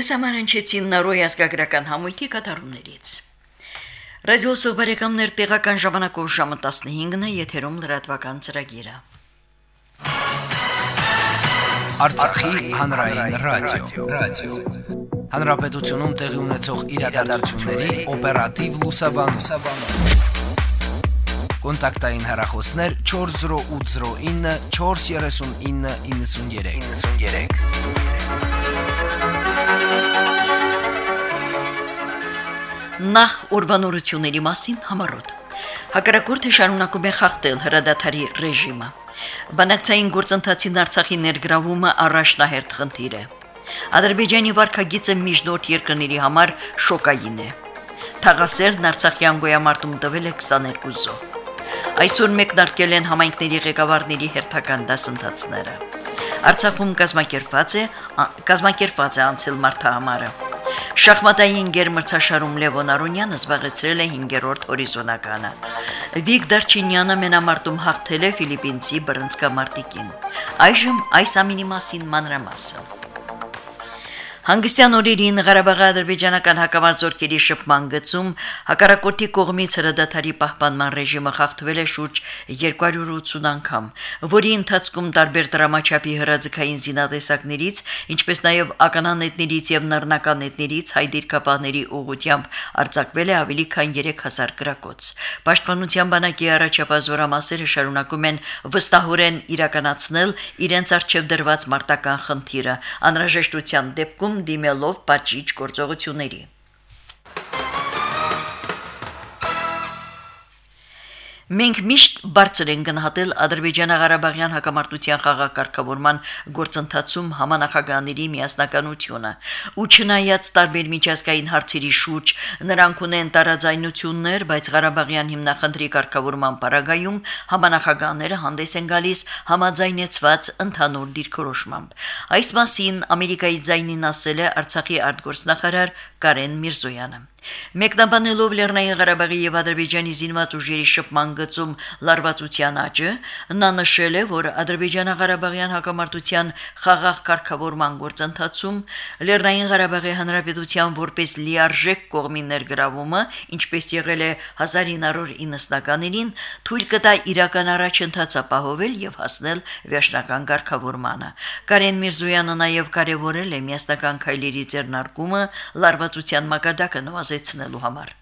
Ձեզ համար հնչեցին Նարոյ ազգագրական համույթի կատարումներից։ Ռադիո սոբարեկամներ տեղական ժամանակով ժամը 15-ն է եթերում լրատվական ծրագիրը։ Արցախի հանրային ռադիո, ռադիո։ Հանրապետությունում տեղի ունեցող իրադարձությունների օպերատիվ լուսաբանում։ Կոնտակտային հեռախոսներ 40809 43993։ 93 Նախ ուրբանորությունների մասին համառոտ։ Հակառակորդը շարունակում է խախտել հրադադարի ռեժիմը։ Բանակցային գործընթացին Արցախի ներգրավումը առաջնահերթ խնդիր է։ Ադրբեջանի վարկագիծը միջնորդ երկրների համար շոկային է։ Թաղասերն Արցախյան գոյամարտում տվել է 22 զո։ Այսօր մեկնարկել են համայնքների ղեկավարների հերթական դասընթացները։ Արցախում կազմակերպված է կազմակերպված է անցել մարտահամարը։ Շախմատային գերմրցաշարում Լևոն Արոնյանը զբաղեցրել է 5-րդ հորիզոնականը։ Վիկտոր Չինյանը մենամարտում հաղթել է ֆիլիպինցի բռնցքամարտիկին։ Այժմ այս ամինի մասին մանրամասը։ Հանգստյան օրերին Ղարաբաղի ադրբեջանական հակամարտությունների շփման գծում հակառակորդի կողմից հրադադարի պահպանման ռեժիմը խախտվել է շուրջ 280 անգամ, որի ընթացքում տարբեր դրամաչափի հրաձգային զինատեսակներից, ինչպես նաև ականանետներից եւ նռնականետներից հայ դիրքապահների ուղությամբ արձակվել է ավելի քան 3000 գրակոց։ Պաշտպանության բանակի առաջապահ զորամասերը շարունակում են վստահորեն իրականացնել իրենց արժեվ դրված մարտական խնդիրը, անհրաժեշտության դեպքում դիմելով պատժիչ գործողությունների։ Մենք միշտ բարձր են գնահատել Ադրբեջանա-Ղարաբաղյան հակամարտության խաղակարգավորման գործընթացում համանախագահաների միասնականությունը, ու չնայած տարբեր միջազգային հարցերի շուրջ նրանք ունեն տարաձայնություններ, բայց Ղարաբաղյան հիմնախնդրի կարգավորման պարագայում համանախագահները հանդես են գալիս համաձայնեցված ընդհանուր դիրքորոշմամբ։ Այս մասին Ամերիկայի ձայնին ասել է Արցախի արտգործնախարար Կարեն Միրզոյանը։ Մեկնաբանելով Լեռնային Ղարաբաղի եւ Ադրբեջանի զինված ուժերի շփման գծում լարվածության աճը, նա նշել է, որ Ադրբեջանա-Ղարաբաղյան հակամարտության խաղաղ կարգավորման գործընթացում Լեռնային Ղարաբաղի Հանրապետության որպես լիարժեք կողմի ներգրավումը, ինչպես եղել է 1990-ականներին, թույլ կտա իրական առաջընթաց ապահովել եւ հասնել վերջնական կարգավորմանը։ Կարեն Միրզոյանը նաեւ կարևորել է միասնական քայլերի ձեռնարկումը լարվածության մակարդակը նվազ նվազեցնելու համար։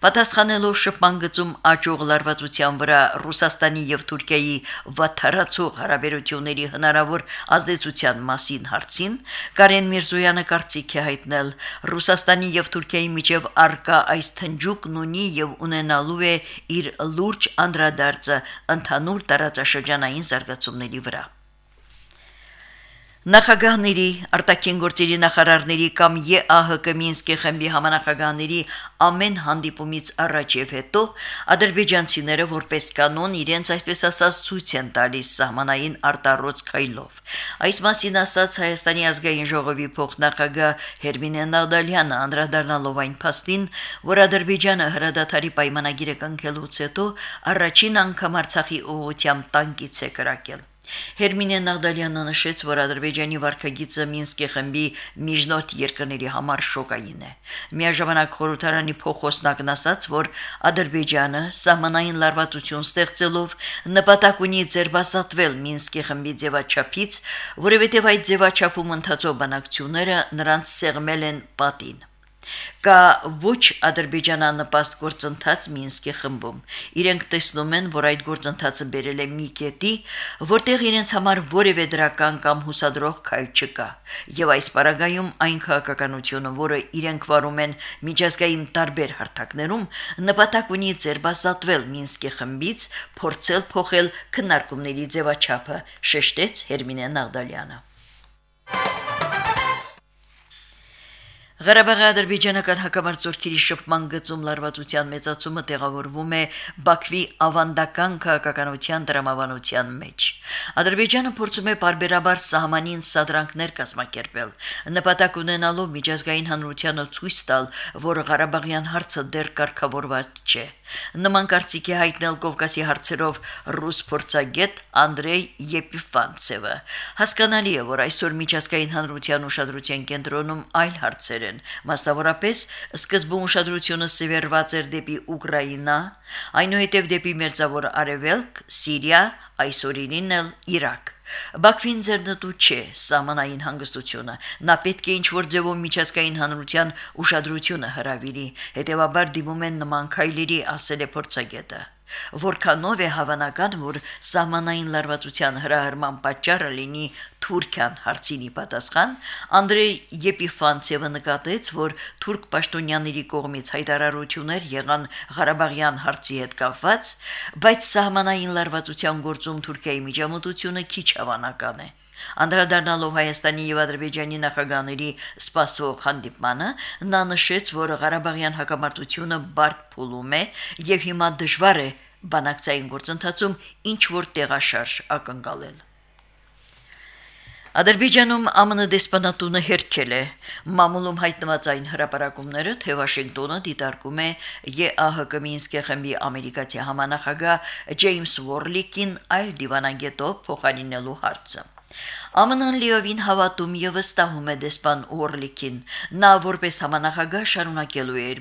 Պատասխանելով շփման գծում աճող լարվածության վրա Ռուսաստանի եւ Թուրքիայի վաթարացող հարաբերությունների հնարավոր ազդեցության մասին հարցին Կարեն Միրզոյանը կարծիք է հայտնել. Ռուսաստանի եւ Թուրքիայի միջև արկա այս թնջուկն ունի եւ ունենալու է իր լուրջ անդրադարձը ընդհանուր տարածաշրջանային զարգացումների վրա Նախագահների, արտաքին գործերի նախարարների կամ ԵԱՀԿ Մինսկի խմբի համանախագահների ամեն հանդիպումից առաջ եւ հետո ադրբեջանցիները որպես կանոն իրենց այսպես ասած ցույց են տալիս սահմանային արտառոց քայլով։ Այս մասին ասաց Հայաստանի ազգային ժողովի փոխնախագահ Հերմինե Նադալյանը անդրադառնալով այն փաստին, որ Ադրբեջանը հրադադարի պայմանագիրը կնքելուց հետո առաջին անգամ Արցախի ուղությամբ տանկից է կրակել։ Հերմինե Նաղդալյանը նշեց, որ Ադրբեջանի վարկագիծը Մինսկի խմբի միջնորդ երկրների համար շոկային է։ Միաժամանակ խորհրդարանի փոխոսնակն ասաց, որ Ադրբեջանը սահմանային լարվածություն ստեղծելով նպատակ ունի ձերբասատվել Մինսկի խմբի ձևաչափից, որովհետև այդ ձևաչափում ընթացող բանակցությունները նրանց սեղմել են պատին կա ոչ ադրբեջանանպաստ գործընթաց Մինսկի խմբում։ Իրենք տեսնում են, որ այդ գործընթացը բերել է մի կետի, որտեղ իրենց համար որևէ դրական կամ հուսադրող քայլ չկա։ Եվ այս պարագայում այն քաղաքականությունը, որը իրենք վարում են միջազգային տարբեր հարթակներում, նպատակ ունի ձերբազատվել Մինսկի խմբից, փորձել փոխել քննարկումների ձևաչափը, շեշտեց Հերմինե Նաղդալյանը։ Ղարաբաղի ադրբեջանական հակամարտությունների շփման գծում լարվածության մեծացումը տեղավորվում է Բաքվի ավանդական քաղաքականության դրամաբանության մեջ։ Ադրբեջանը փորձում է բարբերաբար սահմանին սադրանքներ կազմակերպել, նպատակ ունենալով միջազգային հանրությանը ցույց տալ, որ Ղարաբաղյան հարցը դեռ կարգավորված չէ։ Նման կարծիքի հայտնել Կովկասի հարցերով ռուս փորձագետ Անդրեյ Եպիֆանցևը։ Հասկանալի է, որ այսօր միջազգային հանրության ուշադրության կենտրոնում այլ հարցեր են, մասնավորապես սկզբում ուշադրությունը սևեռված էր դեպի Ուկրաինա, այնուհետև դեպի Մերձավոր Արևելք, Սիրիա, այսօրինին էլ Իրաք։ Բաքվին ձեռնտու չէ սահմանային հանգստությունը։ Նա պետք է ինչ-որ ձևով միջազգային հանրության ուշադրությունը հրավիրի։ Հետևաբար դիմում են նման քայլերի, ասել է փորձագետը որքանով է հավանական, որ սահմանային լարվածության հրահրման պատճառը լինի Թուրքիան հարցինի պատասխան, Անդրեյ Եպիֆանցևը նկատեց, որ թուրք պաշտոնյաների կողմից հայտարարություններ եղան Ղարաբաղյան հարցի հետ կապված, բայց սահմանային լարվածության գործում Թուրքիայի միջամտությունը քիչ հավանական է։ Անդրադառնալով Հայաստանի եւ Ադրբեջանի նախագահների սպասվող հանդիպմանը, նա նշեց, որ Ղարաբաղյան հակամարտությունը բարդ փուլում է եւ հիմա դժվար է բանակցային գործընթացում ինչ որ տեղաշարժ ակնկալել։ Ադրբեջանում ԱՄՆ դեսպանատունը հերքել է մամուլում հայտնված այն հրապարակումները, թե Վաշինգտոնը դիտարկում է ԵԱՀԿ Մինսկի խմբի ամերիկացի համանախագահ Ջեյմս Վորլիկին այլ դիվանագետով փոխարինելու հարցը։ ԱՄՆ-ն լիովին հավատում եւ վստահում է դեսպան Օրլիկին։ Նա որպես համանախագահ շարունակելու է իր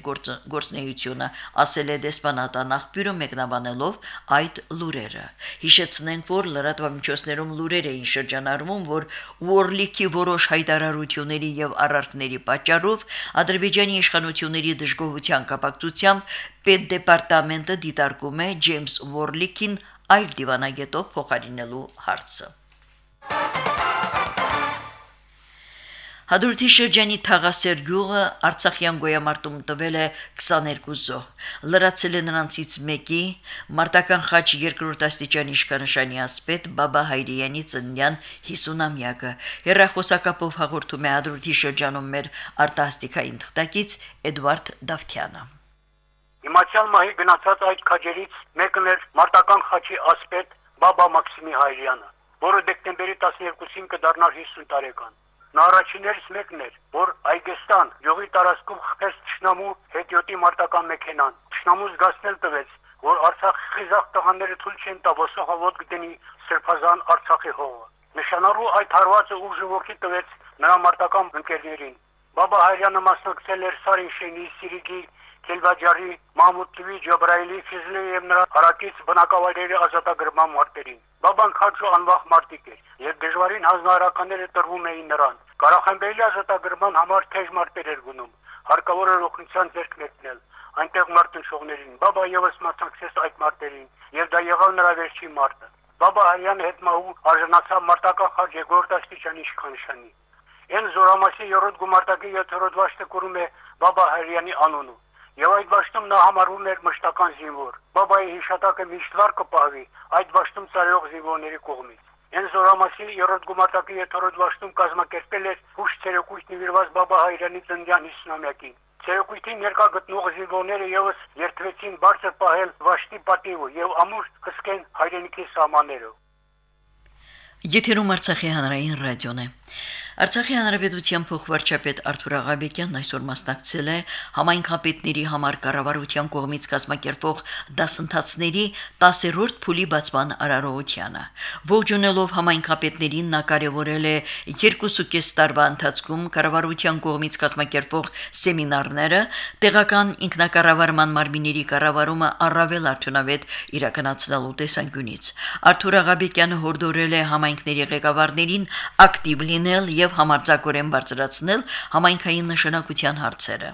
գործնեությունը, ասել է դեսպանատան աղբյուրը մեկնաբանելով այդ լուրերը։ Հիշեցնենք, որ լրատվամիջոցներում լուրեր էին շրջանառվում, որ Օրլիկի որոշ հայտարարությունների եւ առարկների պատճառով Ադրբեջանի իշխանությունների դժգոհության կապակցությամբ պետդեպարտամենտը դիտարկում է Ջեյմս Վորլիկին այլ դիվանագետով փոխարինելու հարցը։ Հադրութի շրջանի Թաղասեր գյուղը Արցախյան գոյամարտում տվել է 22 զոհ։ Լրացել է նրանցից մեկի մարտական խաչ երկրորդ աստիճանի իշխանշանի ասպետ Բաբա Հայրյանի ծննդյան 50-ամյակը։ Հերրախոսակապով հաղորդում է Հադրութի շրջանում մեր արտասթիկային թղթակից Էդվարդ Դավթյանը։ Իմացյալ մահի գնացած այդ քաջերից մեկն էր մարտական խաչի ասպետ Բաբա Մաքսիմի Հայրյանը, որը դեկտեմբերի 12-ին կդառնար 50 տարեկան։ առաջիններից մեկն էր, որ Այգեստան յուղի տարածքում խփեց ճշնամու հետիոտի մարտական մեքենան։ Ճշնամու զգացնել տվեց, որ Արցախի խիզախ տղաները թույլ չեն տա ոսոխավոտ գտնի Սրբազան Արցախի հողը։ Նշանալու այդ հարվածը ուժը ողքի տվեց նրա մարտական ընկերներին։ Բաբա Հայրյանը մասնակցել էր Սարինշենի, Սիրիգի, Քելվաջարի, Մամուտլի, Ջաբրայելի, Ֆիզլի եւ նրա հարակից բնակավայրերի ազատագրման մարտերին։ Բաբան քաչու անվախ մարտիկ էր եւ դժվարին հանրահարականները տրվում էին նրան։ Ղարախմբելի ազատագրման համար թեժ մարտեր էր գնում։ Հարկավոր էր օգնության ձեռք մեկնել այնտեղ մարտնչողներին։ Բաբա եւս մասնակցեց այդ մարտերին եւ դա եղավ նրա վերջին մարտը։ Բաբա Արյանը հետ մահու արժանացավ մարտական խաչ երկրորդ աստիճանի իշխանշանի։ Այն զորամասի 3 գումարտակի 7-րդ վաշտը կուրում է Բաբա Հարյանի անունը։ Եվ այդ ճաշտում նա համարվում էր մշտական զինվոր։ Բաբայի հիշատակը միշտ վար կպահվի այդ ճաշտում ծառայող զինվորների կողմից։ Այն զորամասի 3-րդ գումարտակի 7-րդ ճաշտում կազմակերպել էր հուշ ցերեկույթ նվիրված Բաբա Հայրանի ծննդյան 50-ամյակին։ Ցերեկույթին ներկա գտնող զինվորները եւս երթվեցին բարձր պահել ճաշտի պատիվը եւ ամուր հսկեն հայրենիքի սահմանները։ Եթերում Արցախի հանրային ռադիոն է։ Արցախի հանրապետության փոխվարչապետ Արթուր Աղաբեկյանն այսօր մասնակցել է համայնքապետների համար կառավարության կողմից կազմակերպվող դասընթացների 10-րդ փուլի բացման արարողությանը։ Ողջունելով համայնքապետներին նա կարևորել է 2.5 տարվա ընթացքում կառավարության կողմից կազմակերպվող սեմինարները, տեղական ինքնակառավարման մարմինների կառավարումը առավել արդյունավետ իրականացնելու տեսանկյունից։ Արթուր Աղաբեկյանը հորդորել է համայնքների ղեկավարներին ակտիվ լինել եւ եւ համարձակորեն բարձրացնել համայնքային նշանակության հարցերը։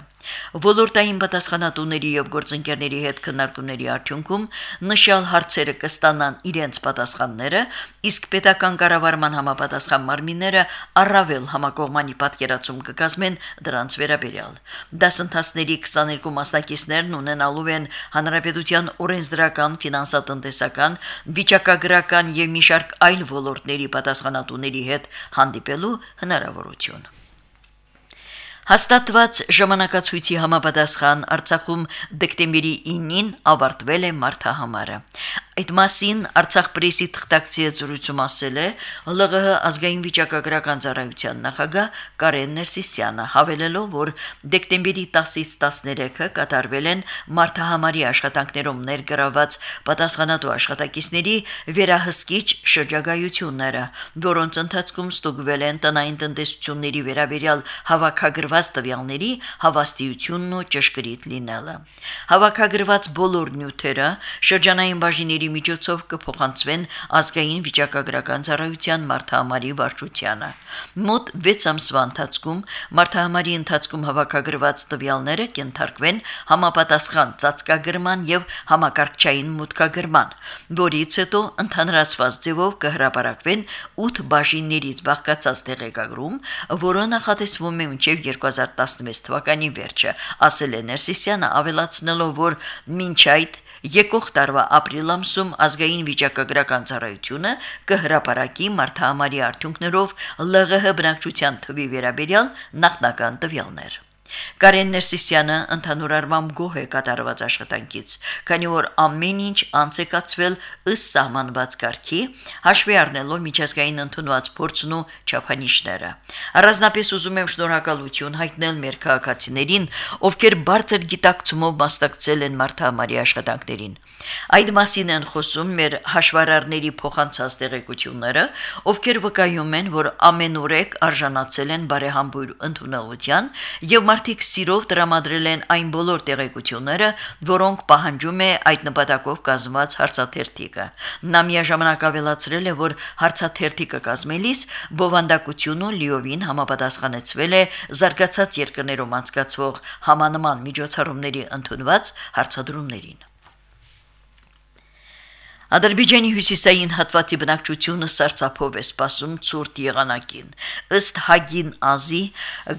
Ոլորտային պատասխանատուների եւ գործընկերների հետ քննարկումների արդյունքում նշյալ հարցերը կստանան իրենց պատասխանները, իսկ պետական կառավարման համապատասխան մարմինները առավել համակողմանի պատկերացում կկազմեն դրանց վերաբերյալ։ Դասընթացների 22 մասնակիցներն ունենալու են հանրապետության օրենսդրական, ֆինանսատնտեսական, վիճակագրական եւ մի շարք այլ ոլորտների պատասխանատուների հետ հանդիպելու հնարավորություն։ Հաստատված ժամանակացույցի համապատասխան Արցախում դեկտեմբերի 9-ին ավարտվել է մարտահամարը։ Այդ մասին Արցախ պրեսի թղթակցի զրույցում ասել է ԼՂՀ ազգային վիճակագրական ծառայության նախագահ Կարեն Ներսիսյանը, հավելելով, որ դեկտեմբերի 10-ից 13-ը կատարվել են մարտահամարի աշխատանքներում ներգրաված պատասխանատու աշխատակիցների վերահսկիչ շրջագայությունները, որոնց ընթացքում ստուգվել են տնային տնտեսությունների վերաբերյալ հավաքագրված տվյալների հավաստիությունն ու ճշգրիտ լինելը։ Հավաքագրված բոլոր նյութերը շրջանային բաժինների ծրագրերի միջոցով կփոխանցվեն ազգային վիճակագրական ծառայության մարտահամարի վարչությանը։ Մոտ 6 ամսվա ընթացքում մարտահամարի ընթացքում հավաքագրված տվյալները կենթարկվեն համապատասխան ծածկագրման եւ համակարգչային մուտքագրման, որից հետո ընդհանրացված ձևով կհրապարակվեն 8 բաժիններից բաղկացած տեղեկագրում, որը նախատեսվում է մինչև 2016 թվականի վերջը, ասել է Ներսիսյանը ավելացնելով, որ մինչ այդ Եկող տարվա ապրիլ ամսում ազգային վիճակագրական ծառայությունը կհրապարակի մարտահամարի արդյունքներով ԼՂՀ բնակչության թվի վերաբերյալ նախնական տվյալներ։ Կարեն Ներսիսյանը ընդհանուր առմամբ գոհ է կատարված աշխատանքից, քանի որ ամեն ինչ անցեկացվել ըստ սահմանված կարգի, հաշվի առնելով միջազգային ընդունված փորձն ու չափանիշները։ Առանձնապես ուզում եմ շնորհակալություն հայտնել մեր քաղաքացիներին, ովքեր բարձր գիտակցումով մասնակցել են մարդահամարի աշխատանքներին։ Այդ մասին են խոսում մեր հաշվարարների փոխանցած տեղեկությունները, ովքեր վկայում են, որ ամենուրեք արժանացել են բարեհամբույր ընդունելության եւ մարդիկ սիրով տրամադրել են այն բոլոր տեղեկությունները, որոնք պահանջում է այդ նպատակով կազմված հարցաթերթիկը։ Նա միաժամանակ ավելացրել է, որ հարցաթերթիկը կազմելիս բովանդակությունը լիովին համապատասխանեցվել է զարգացած երկրներում անցկացվող համանման միջոցառումների ընդունված հարցադրումներին։ Ադրբեջանի հյուսիսային հատվածի բնակչությունը սարսափով է սպասում ցուրտ եղանակին։ Ըստ Հագին Ազի,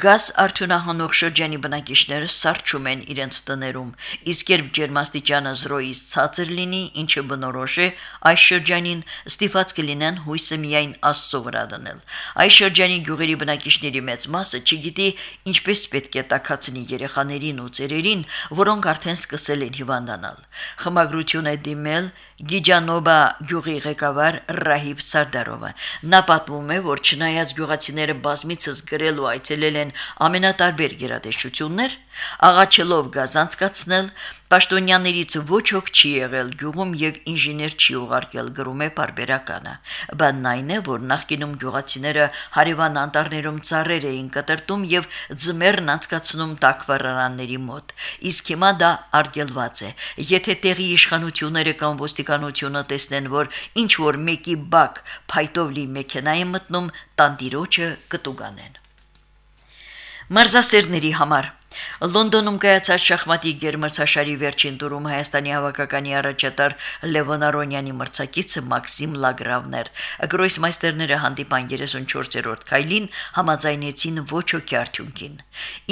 գազ արդյունահանող շրջանի բնակիչները սարճում են իրենց տներում, իսկ երբ ջերմաստիճանը 0-ից ցածր լինի, ինչը բնորոշ է այս շրջանին, ստիփած կլինեն հույսը միայն Աստծո վրա դնել։ Այս շրջանի գյուղերի բնակիչների մեծ մասը չգիտի ինչպես պետք է տակածնի երեխաներին ու ծերերին, որոնք արդեն սկսել են հիվանդանալ։ Խմագրություն է դիմել Գիջանոբա գյուղի ղեկավար Ռահիբ Սարդարովը։ Նա պատմում է, որ չնայած գյուղացիները բազմիցս գրել ու այցելել են ամենատարբեր գերատեսչություններ, աղաչելով գազանցկացնել, Պաշտոնյաներից ոչ ոք չի եղել գյուղում եւ ինժեներ չի ուղարկել գրում է բարբերականը։ Բանն այն է, որ նախկինում գյուղացիները հարևան անտառներում ծառեր էին կտրտում եւ ձմեռն անցկացնում տակվառարանների մոտ։ Իսկ հիմա դա արգելված է։ Եթե տեղի իշխանությունները կամ ոստիկանությունը տեսնեն, որ ինչ որ մեկի բակ փայտով լի մեքենա է մտնում, տանտիրոջը կտուգանեն։ Մարզասերների համար Լոնդոնում կայացած շախմատի գերմրցաշարի վերջին տուրում Հայաստանի հավաքականի առաջատար Լևոն Արոնյանի մրցակիցը Մաքսիմ Լագրավներ։ Գրոսմայստերները հանդիպան 34-րդ քայլին համաձայնեցին ոչ հոգի արդյունքին։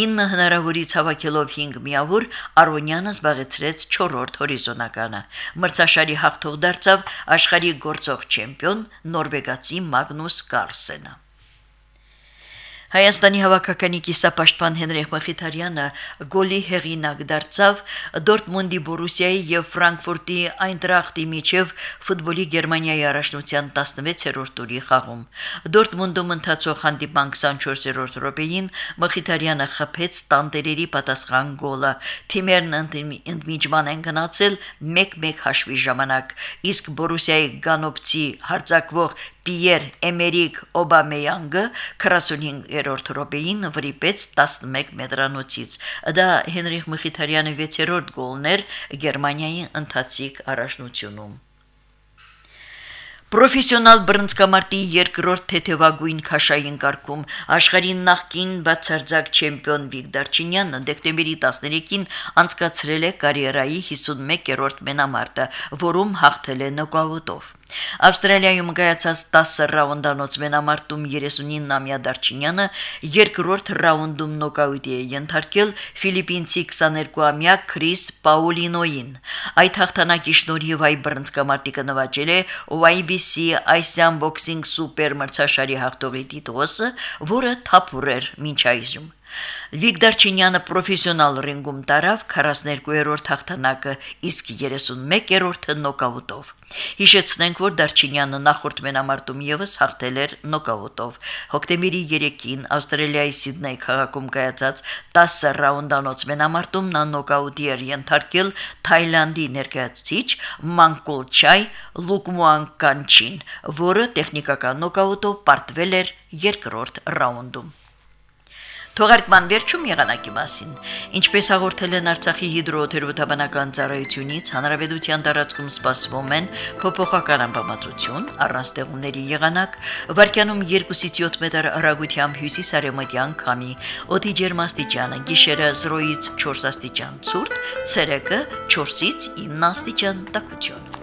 9 հնարավորից հավաքելով 5 միավոր Արոնյանը զբաղեցրեց 4-րդ հորիզոնականը։ Մրցաշարի հաղթող դարձավ աշխարհի գործող չեմպիոն նորվեգացի Մագնուս Կարլսենը։ Հայաստանի հավաքականի կիսապաշտպան Հենրիխ Մխիթարյանը գոլի հեղինակ դարձավ Դորտմունդի Բորուսիայի եւ Ֆրանկֆուրտի Այնտրախտի միջև ֆուտբոլի Գերմանիայի առաջնության 16-րդ տուրի խաղում։ Դորտմունդում ընթացող հանդիպան 24-րդ րոպեին Մխիթարյանը խփեց տանտերերի պատասխան գոլը։ Թիմերն ընդմիջման են գնացել 1-1 հաշվի ժամանակ, իսկ Բորուսիայի Գանոպցի հարձակվող Պիեր Էմերիկ Օբամեյանգը 45-րդ րոպեին վրիպեց 11 մետրանոցից։ Դա Հենրիխ Մխիթարյանի 6-րդ գոլն էր Գերմանիայի ընթացիկ առաջնությունում։ Պրոֆեսիոնալ բռնցքամարտի երկրորդ թեթևագույն քաշային կարգում աշխարհի նախկին բացարձակ չեմպիոն Վիկտոր Չինյանը դեկտեմբերի 13-ին անցկացրել է կարիերայի 51-րդ մենամարտը, որում հաղթել է նոկաուտով։ Ավստրալիայում կայացած 10 ռաունդանոց մենամարտում 39-ամյա Դարչինյանը երկրորդ ռաունդում նոկաուտի է ենթարկել ֆիլիպինցի 22-ամյա Քրիս Պաուլինոին։ Այդ հաղթանակի շնորհիվ այ բռնցքամարտիկը նվաճել է YBC Asian Boxing Super մրցաշարի հաղթողի տիտղոսը, որը թափուր էր մինչ այժմ։ Վիկտոր պրոֆեսիոնալ ռինգում տարավ 42-րդ հաղթանակը, իսկ 31-րդը նոկաուտով։ Հիշեցնենք, որ Դարչինյանը նախորդ մենամարտում եւս հաղթել էր նոկաուտով։ Հոկտեմբերի 3-ին Ավստրալիայի Սիդնեյ քաղաքում կայացած 10 ռաունդանոց մենամարտում նա նոկաուտի էր ենթարկել Թայլանդի ներկայացուցիչ Մանկոլչայ Լուկմուանկանչին, որը տեխնիկական նոկաուտով պարտվել էր երկրորդ ռաունդում։ Թողարկման վերջում եղանակի մասին։ Ինչպես հաղորդել են Արցախի հիդրոթերապևտաբանական ծառայությունից, հանրապետության տարածքում սպասվում են փոփոխական ամպամածություն, առանձնեղումների եղանակ, վարկյանում 2-ից 7 մետր հեռագությամբ հյուսիս-արևմտյան քամի, օդի ջերմաստիճանը՝ գիշերը 0-ից 4 աստիճան ցուրտ, ցերեկը 4-ից 9 աստիճան տաքություն։